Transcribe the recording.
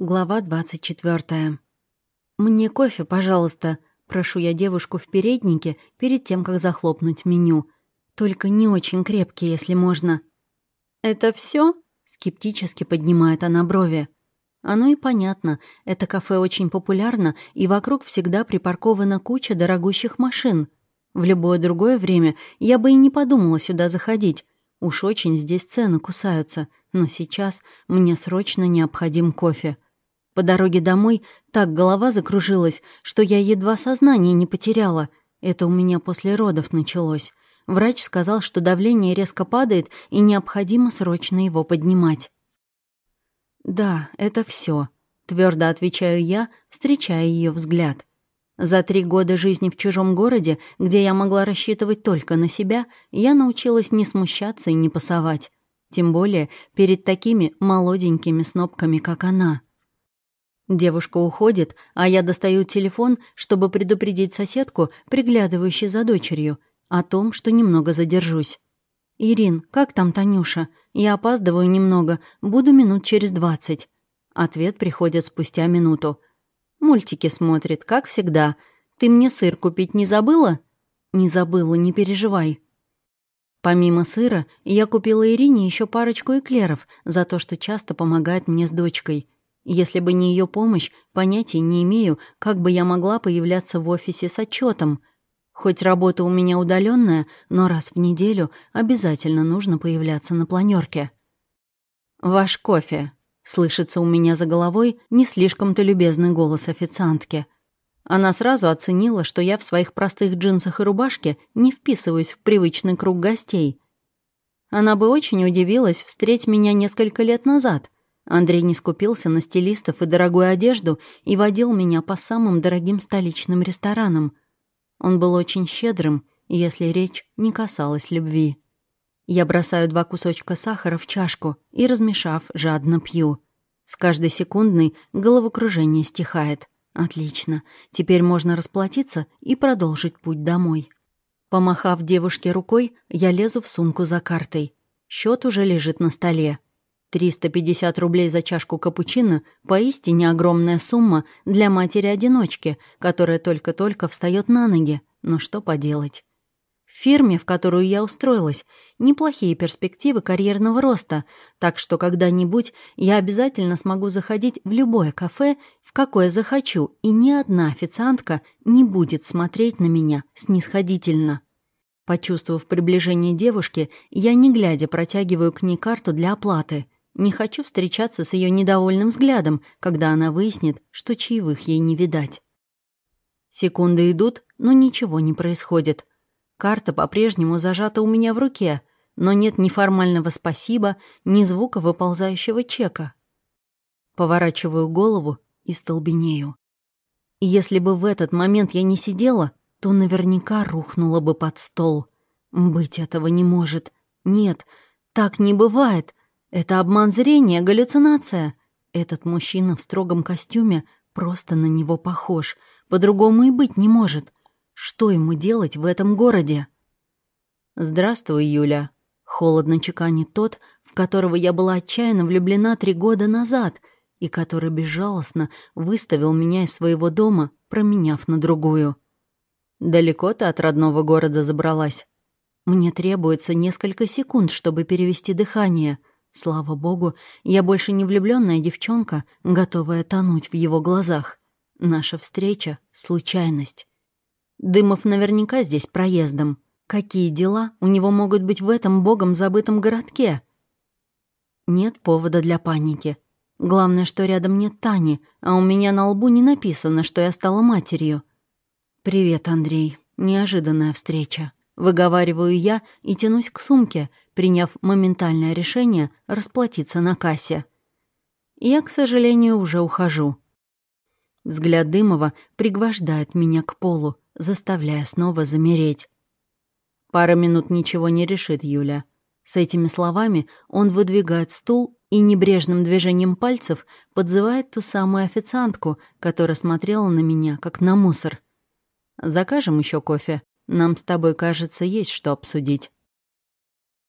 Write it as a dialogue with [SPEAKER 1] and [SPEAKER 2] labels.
[SPEAKER 1] Глава 24. «Мне кофе, пожалуйста», — прошу я девушку в переднике перед тем, как захлопнуть меню. «Только не очень крепкий, если можно». «Это все? скептически поднимает она брови. Оно и понятно. Это кафе очень популярно, и вокруг всегда припаркована куча дорогущих машин. В любое другое время я бы и не подумала сюда заходить. Уж очень здесь цены кусаются. Но сейчас мне срочно необходим кофе. По дороге домой так голова закружилась, что я едва сознание не потеряла. Это у меня после родов началось. Врач сказал, что давление резко падает и необходимо срочно его поднимать. «Да, это все, твердо отвечаю я, встречая ее взгляд. За три года жизни в чужом городе, где я могла рассчитывать только на себя, я научилась не смущаться и не пасовать. Тем более перед такими молоденькими снопками, как она. Девушка уходит, а я достаю телефон, чтобы предупредить соседку, приглядывающую за дочерью, о том, что немного задержусь. «Ирин, как там Танюша? Я опаздываю немного, буду минут через двадцать». Ответ приходит спустя минуту. «Мультики смотрит, как всегда. Ты мне сыр купить не забыла?» «Не забыла, не переживай». Помимо сыра, я купила Ирине еще парочку эклеров за то, что часто помогает мне с дочкой — если бы не ее помощь, понятия не имею, как бы я могла появляться в офисе с отчетом. Хоть работа у меня удаленная, но раз в неделю обязательно нужно появляться на планерке. «Ваш кофе», — слышится у меня за головой не слишком-то любезный голос официантки. Она сразу оценила, что я в своих простых джинсах и рубашке не вписываюсь в привычный круг гостей. Она бы очень удивилась встретить меня несколько лет назад — Андрей не скупился на стилистов и дорогую одежду и водил меня по самым дорогим столичным ресторанам. Он был очень щедрым, если речь не касалась любви. Я бросаю два кусочка сахара в чашку и, размешав, жадно пью. С каждой секундной головокружение стихает. Отлично. Теперь можно расплатиться и продолжить путь домой. Помахав девушке рукой, я лезу в сумку за картой. Счет уже лежит на столе. 350 рублей за чашку капучино — поистине огромная сумма для матери-одиночки, которая только-только встает на ноги. Но что поделать? В фирме, в которую я устроилась, неплохие перспективы карьерного роста, так что когда-нибудь я обязательно смогу заходить в любое кафе, в какое захочу, и ни одна официантка не будет смотреть на меня снисходительно. Почувствовав приближение девушки, я, не глядя, протягиваю к ней карту для оплаты — не хочу встречаться с ее недовольным взглядом, когда она выяснит, что чаевых ей не видать. Секунды идут, но ничего не происходит. Карта по-прежнему зажата у меня в руке, но нет ни формального «спасибо», ни звука выползающего чека. Поворачиваю голову и столбенею. И если бы в этот момент я не сидела, то наверняка рухнула бы под стол. Быть этого не может. Нет, так не бывает. Это обман зрения, галлюцинация. Этот мужчина в строгом костюме просто на него похож. По-другому и быть не может. Что ему делать в этом городе? «Здравствуй, Юля», — холодно чеканит тот, в которого я была отчаянно влюблена три года назад и который безжалостно выставил меня из своего дома, променяв на другую. «Далеко ты от родного города забралась?» Мне требуется несколько секунд, чтобы перевести дыхание — Слава богу, я больше не влюбленная девчонка, готовая тонуть в его глазах. Наша встреча — случайность. Дымов наверняка здесь проездом. Какие дела у него могут быть в этом богом забытом городке? Нет повода для паники. Главное, что рядом нет Тани, а у меня на лбу не написано, что я стала матерью. «Привет, Андрей. Неожиданная встреча». Выговариваю я и тянусь к сумке, приняв моментальное решение расплатиться на кассе. Я, к сожалению, уже ухожу. Взгляд Дымова пригвождает меня к полу, заставляя снова замереть. Пара минут ничего не решит, Юля. С этими словами он выдвигает стул и небрежным движением пальцев подзывает ту самую официантку, которая смотрела на меня, как на мусор. «Закажем еще кофе?» Нам с тобой, кажется, есть что обсудить».